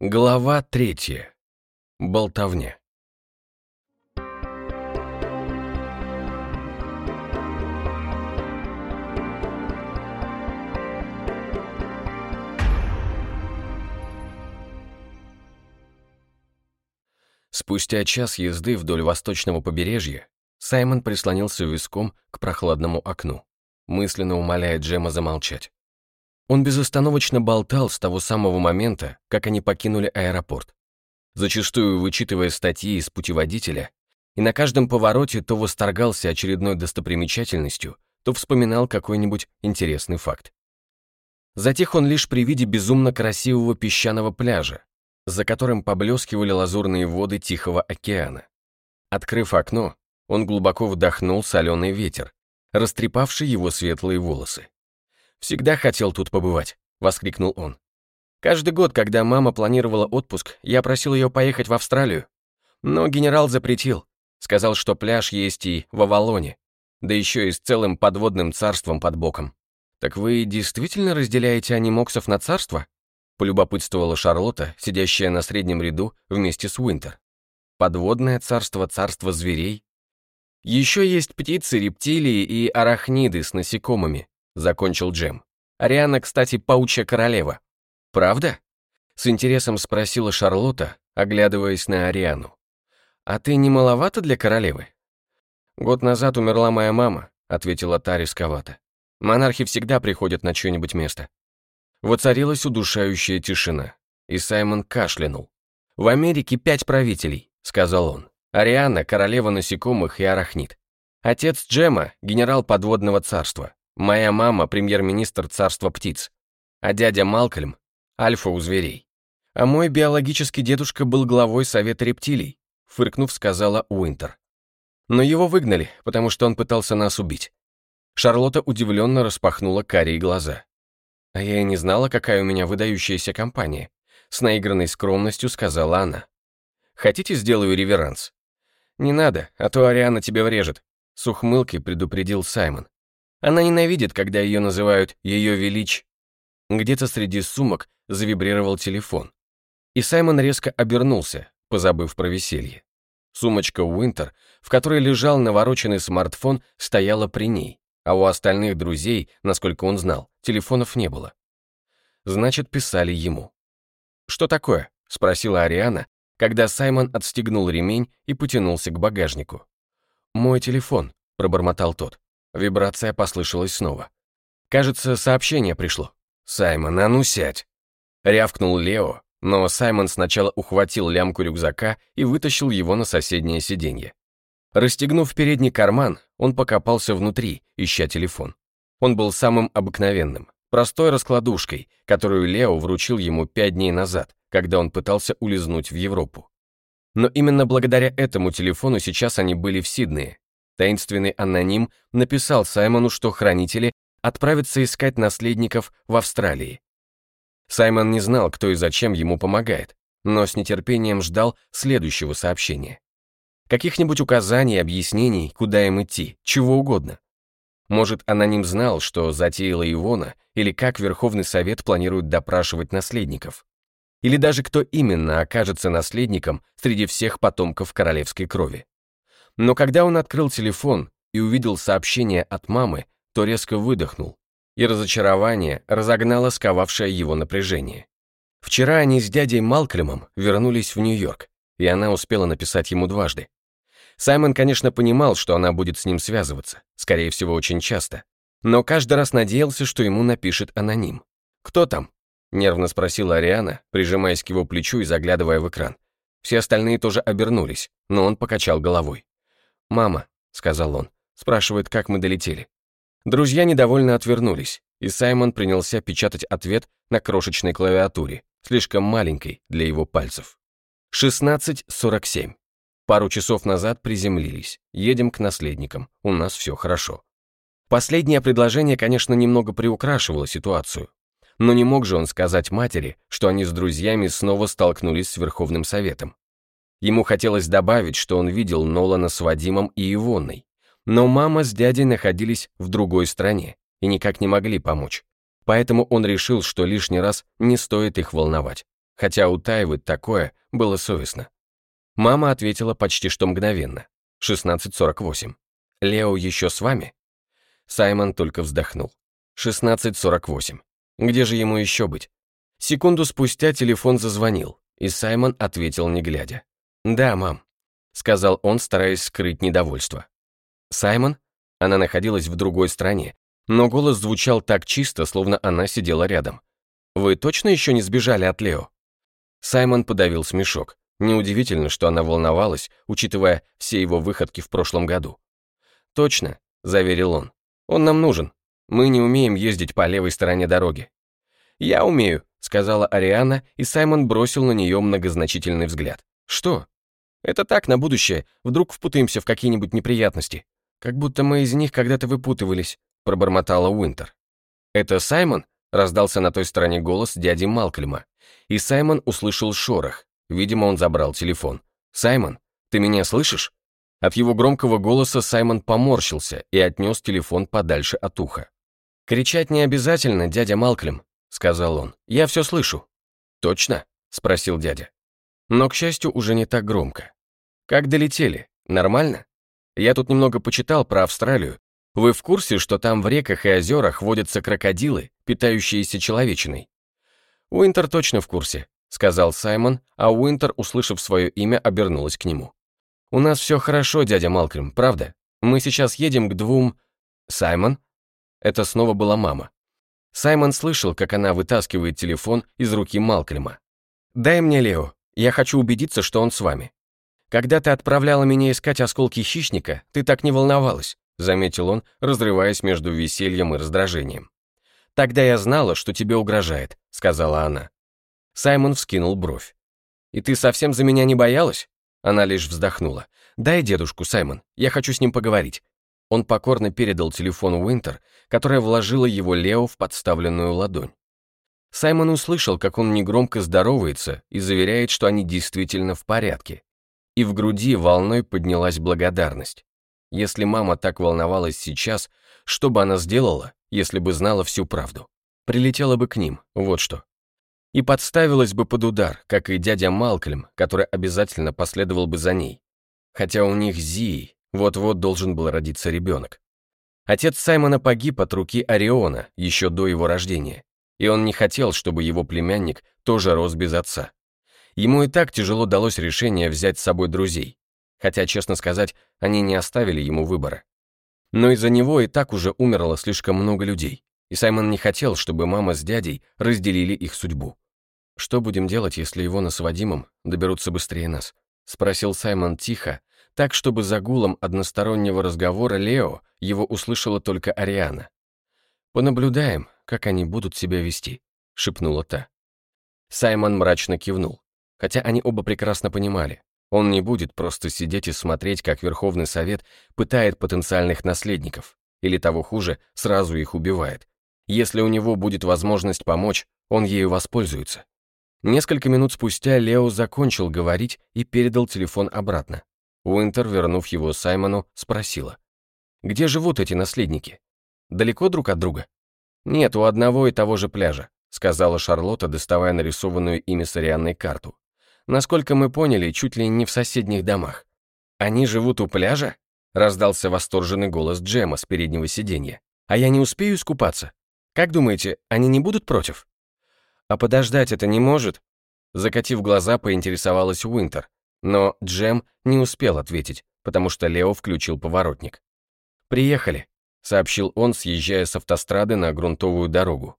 Глава третья. Болтовня. Спустя час езды вдоль восточного побережья Саймон прислонился виском к прохладному окну, мысленно умоляя Джема замолчать. Он безостановочно болтал с того самого момента, как они покинули аэропорт, зачастую вычитывая статьи из путеводителя, и на каждом повороте то восторгался очередной достопримечательностью, то вспоминал какой-нибудь интересный факт. Затих он лишь при виде безумно красивого песчаного пляжа, за которым поблескивали лазурные воды Тихого океана. Открыв окно, он глубоко вдохнул соленый ветер, растрепавший его светлые волосы. «Всегда хотел тут побывать», — воскликнул он. «Каждый год, когда мама планировала отпуск, я просил ее поехать в Австралию. Но генерал запретил. Сказал, что пляж есть и в Авалоне, да еще и с целым подводным царством под боком. Так вы действительно разделяете анимоксов на царство? полюбопытствовала Шарлотта, сидящая на среднем ряду вместе с Уинтер. Подводное царство, царство зверей. Еще есть птицы, рептилии и арахниды с насекомыми, закончил Джем. Ариана, кстати, паучья королева. Правда? С интересом спросила Шарлотта, оглядываясь на Ариану. А ты не маловато для королевы? Год назад умерла моя мама, ответила та рисковато. Монархи всегда приходят на чье-нибудь место. Воцарилась удушающая тишина, и Саймон кашлянул. «В Америке пять правителей», — сказал он. «Ариана — королева насекомых и арахнит. Отец Джема — генерал подводного царства. Моя мама — премьер-министр царства птиц. А дядя Малкольм — альфа у зверей. А мой биологический дедушка был главой Совета рептилий», — фыркнув, сказала Уинтер. «Но его выгнали, потому что он пытался нас убить». Шарлотта удивленно распахнула карие глаза. А я и не знала, какая у меня выдающаяся компания. С наигранной скромностью сказала она. Хотите, сделаю реверанс? Не надо, а то Ариана тебе врежет. С ухмылкой предупредил Саймон. Она ненавидит, когда ее называют Ее Велич. Где-то среди сумок завибрировал телефон. И Саймон резко обернулся, позабыв про веселье. Сумочка Уинтер, в которой лежал навороченный смартфон, стояла при ней а у остальных друзей, насколько он знал, телефонов не было. Значит, писали ему. «Что такое?» — спросила Ариана, когда Саймон отстегнул ремень и потянулся к багажнику. «Мой телефон», — пробормотал тот. Вибрация послышалась снова. «Кажется, сообщение пришло». «Саймон, а ну сядь!» Рявкнул Лео, но Саймон сначала ухватил лямку рюкзака и вытащил его на соседнее сиденье. Расстегнув передний карман, он покопался внутри, ища телефон. Он был самым обыкновенным, простой раскладушкой, которую Лео вручил ему пять дней назад, когда он пытался улизнуть в Европу. Но именно благодаря этому телефону сейчас они были в Сиднее. Таинственный аноним написал Саймону, что хранители отправятся искать наследников в Австралии. Саймон не знал, кто и зачем ему помогает, но с нетерпением ждал следующего сообщения. Каких-нибудь указаний, объяснений, куда им идти, чего угодно. Может, аноним знал, что затеяла Ивона, или как Верховный Совет планирует допрашивать наследников. Или даже кто именно окажется наследником среди всех потомков королевской крови. Но когда он открыл телефон и увидел сообщение от мамы, то резко выдохнул, и разочарование разогнало сковавшее его напряжение. Вчера они с дядей Малкольмом вернулись в Нью-Йорк, и она успела написать ему дважды. Саймон, конечно, понимал, что она будет с ним связываться, скорее всего, очень часто. Но каждый раз надеялся, что ему напишет аноним. «Кто там?» — нервно спросила Ариана, прижимаясь к его плечу и заглядывая в экран. Все остальные тоже обернулись, но он покачал головой. «Мама», — сказал он, — спрашивает, как мы долетели. Друзья недовольно отвернулись, и Саймон принялся печатать ответ на крошечной клавиатуре, слишком маленькой для его пальцев. 16.47. Пару часов назад приземлились. Едем к наследникам. У нас все хорошо. Последнее предложение, конечно, немного приукрашивало ситуацию. Но не мог же он сказать матери, что они с друзьями снова столкнулись с Верховным Советом. Ему хотелось добавить, что он видел Нолана с Вадимом и Ивонной. Но мама с дядей находились в другой стране и никак не могли помочь. Поэтому он решил, что лишний раз не стоит их волновать. хотя у Тайвы такое было совестно. Мама ответила почти что мгновенно. 16.48. «Лео еще с вами?» Саймон только вздохнул. 16.48. Где же ему еще быть? Секунду спустя телефон зазвонил, и Саймон ответил, не глядя. «Да, мам», — сказал он, стараясь скрыть недовольство. «Саймон?» Она находилась в другой стране, но голос звучал так чисто, словно она сидела рядом. «Вы точно еще не сбежали от Лео?» Саймон подавил смешок. Неудивительно, что она волновалась, учитывая все его выходки в прошлом году. «Точно», — заверил он. «Он нам нужен. Мы не умеем ездить по левой стороне дороги». «Я умею», — сказала Ариана, и Саймон бросил на нее многозначительный взгляд. «Что?» «Это так, на будущее. Вдруг впутаемся в какие-нибудь неприятности. Как будто мы из них когда-то выпутывались», — пробормотала Уинтер. «Это Саймон?» — раздался на той стороне голос дяди Малкольма. И Саймон услышал шорох. Видимо, он забрал телефон. «Саймон, ты меня слышишь?» От его громкого голоса Саймон поморщился и отнес телефон подальше от уха. «Кричать не обязательно, дядя Малклем», — сказал он. «Я все слышу». «Точно?» — спросил дядя. Но, к счастью, уже не так громко. «Как долетели? Нормально? Я тут немного почитал про Австралию. Вы в курсе, что там в реках и озерах водятся крокодилы, питающиеся человечиной?» Уинтер точно в курсе сказал Саймон, а Уинтер, услышав свое имя, обернулась к нему. «У нас все хорошо, дядя Малкольм, правда? Мы сейчас едем к двум...» «Саймон?» Это снова была мама. Саймон слышал, как она вытаскивает телефон из руки Малкольма. «Дай мне Лео, я хочу убедиться, что он с вами. Когда ты отправляла меня искать осколки хищника, ты так не волновалась», заметил он, разрываясь между весельем и раздражением. «Тогда я знала, что тебе угрожает», сказала она. Саймон вскинул бровь. «И ты совсем за меня не боялась?» Она лишь вздохнула. «Дай дедушку, Саймон, я хочу с ним поговорить». Он покорно передал телефон Уинтер, которая вложила его Лео в подставленную ладонь. Саймон услышал, как он негромко здоровается и заверяет, что они действительно в порядке. И в груди волной поднялась благодарность. Если мама так волновалась сейчас, что бы она сделала, если бы знала всю правду? Прилетела бы к ним, вот что и подставилась бы под удар, как и дядя Малкольм, который обязательно последовал бы за ней. Хотя у них Зии вот-вот должен был родиться ребенок. Отец Саймона погиб от руки Ориона еще до его рождения, и он не хотел, чтобы его племянник тоже рос без отца. Ему и так тяжело далось решение взять с собой друзей, хотя, честно сказать, они не оставили ему выбора. Но из-за него и так уже умерло слишком много людей, и Саймон не хотел, чтобы мама с дядей разделили их судьбу. «Что будем делать, если его с Вадимом доберутся быстрее нас?» — спросил Саймон тихо, так, чтобы за гулом одностороннего разговора Лео его услышала только Ариана. «Понаблюдаем, как они будут себя вести», — шепнула та. Саймон мрачно кивнул, хотя они оба прекрасно понимали. Он не будет просто сидеть и смотреть, как Верховный Совет пытает потенциальных наследников, или того хуже, сразу их убивает. Если у него будет возможность помочь, он ею воспользуется. Несколько минут спустя Лео закончил говорить и передал телефон обратно. Уинтер, вернув его Саймону, спросила. «Где живут эти наследники? Далеко друг от друга?» «Нет, у одного и того же пляжа», сказала Шарлотта, доставая нарисованную ими с карту. «Насколько мы поняли, чуть ли не в соседних домах». «Они живут у пляжа?» раздался восторженный голос Джема с переднего сиденья. «А я не успею искупаться? Как думаете, они не будут против?» «А подождать это не может?» Закатив глаза, поинтересовалась Уинтер, но Джем не успел ответить, потому что Лео включил поворотник. «Приехали», — сообщил он, съезжая с автострады на грунтовую дорогу.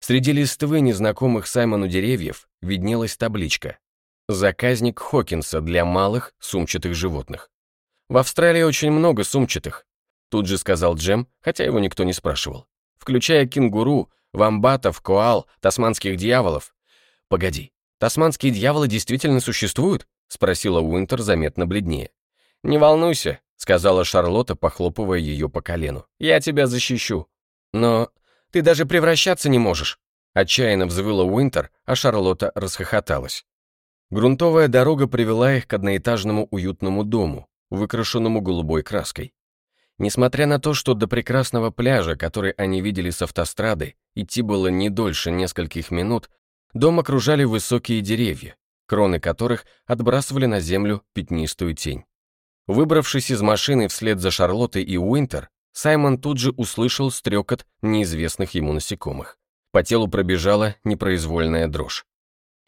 Среди листвы незнакомых Саймону деревьев виднелась табличка «Заказник Хокинса для малых сумчатых животных». «В Австралии очень много сумчатых», — тут же сказал Джем, хотя его никто не спрашивал, включая кенгуру, Вамбатов, коал, тасманских дьяволов. Погоди, тасманские дьяволы действительно существуют? Спросила Уинтер заметно бледнее. Не волнуйся, сказала Шарлотта, похлопывая ее по колену. Я тебя защищу. Но ты даже превращаться не можешь. Отчаянно взвыла Уинтер, а Шарлотта расхохоталась. Грунтовая дорога привела их к одноэтажному уютному дому, выкрашенному голубой краской. Несмотря на то, что до прекрасного пляжа, который они видели с автострады, идти было не дольше нескольких минут, Дом окружали высокие деревья, кроны которых отбрасывали на землю пятнистую тень. Выбравшись из машины вслед за Шарлоттой и Уинтер, Саймон тут же услышал стрекот неизвестных ему насекомых. По телу пробежала непроизвольная дрожь.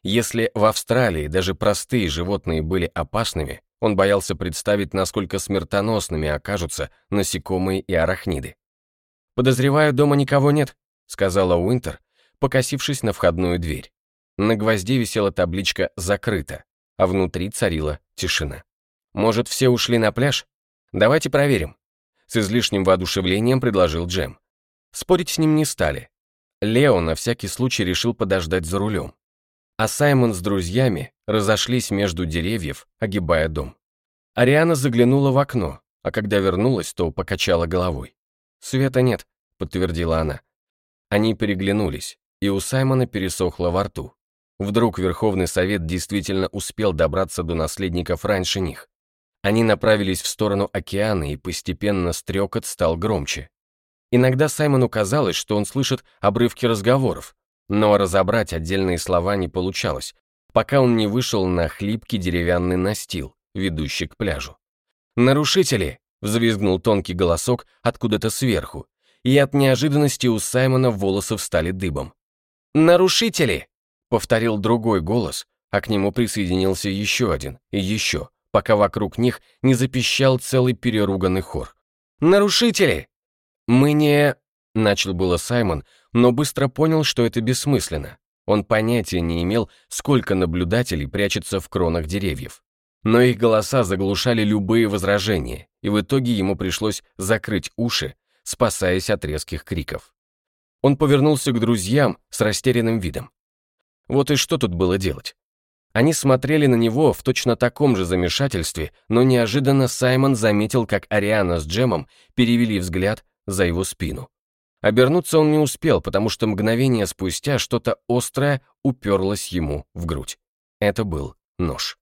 Если в Австралии даже простые животные были опасными, он боялся представить, насколько смертоносными окажутся насекомые и арахниды. «Подозреваю, дома никого нет», — сказала Уинтер, покосившись на входную дверь. На гвозде висела табличка «Закрыто», а внутри царила тишина. «Может, все ушли на пляж? Давайте проверим». С излишним воодушевлением предложил Джем. Спорить с ним не стали. Лео на всякий случай решил подождать за рулем а Саймон с друзьями разошлись между деревьев, огибая дом. Ариана заглянула в окно, а когда вернулась, то покачала головой. «Света нет», — подтвердила она. Они переглянулись, и у Саймона пересохло во рту. Вдруг Верховный Совет действительно успел добраться до наследников раньше них. Они направились в сторону океана, и постепенно стрекот стал громче. Иногда Саймону казалось, что он слышит обрывки разговоров, но разобрать отдельные слова не получалось, пока он не вышел на хлипкий деревянный настил, ведущий к пляжу. «Нарушители!» — взвизгнул тонкий голосок откуда-то сверху, и от неожиданности у Саймона волосы встали дыбом. «Нарушители!» — повторил другой голос, а к нему присоединился еще один и еще, пока вокруг них не запищал целый переруганный хор. «Нарушители!» «Мы не...» — начал было Саймон, но быстро понял, что это бессмысленно. Он понятия не имел, сколько наблюдателей прячется в кронах деревьев. Но их голоса заглушали любые возражения, и в итоге ему пришлось закрыть уши, спасаясь от резких криков. Он повернулся к друзьям с растерянным видом. Вот и что тут было делать? Они смотрели на него в точно таком же замешательстве, но неожиданно Саймон заметил, как Ариана с Джемом перевели взгляд за его спину. Обернуться он не успел, потому что мгновение спустя что-то острое уперлось ему в грудь. Это был нож.